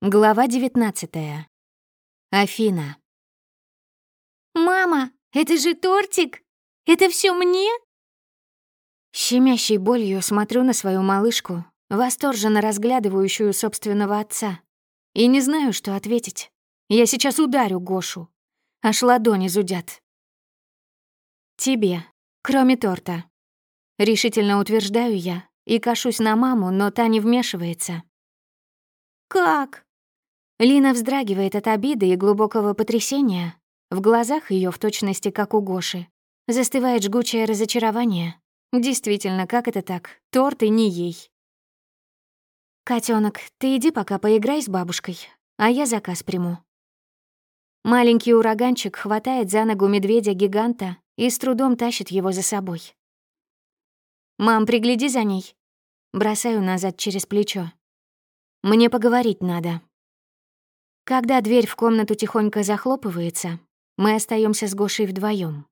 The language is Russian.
Глава 19. Афина. «Мама, это же тортик! Это все мне?» Щемящей болью смотрю на свою малышку, восторженно разглядывающую собственного отца. И не знаю, что ответить. Я сейчас ударю Гошу. Аж ладони зудят. Тебе, кроме торта. Решительно утверждаю я и кашусь на маму, но та не вмешивается. «Как?» Лина вздрагивает от обиды и глубокого потрясения. В глазах ее в точности, как у Гоши. Застывает жгучее разочарование. Действительно, как это так? Торт и не ей. Котенок, ты иди пока поиграй с бабушкой, а я заказ приму. Маленький ураганчик хватает за ногу медведя-гиганта и с трудом тащит его за собой. «Мам, пригляди за ней». Бросаю назад через плечо. «Мне поговорить надо». Когда дверь в комнату тихонько захлопывается, мы остаемся с Гошей вдвоем.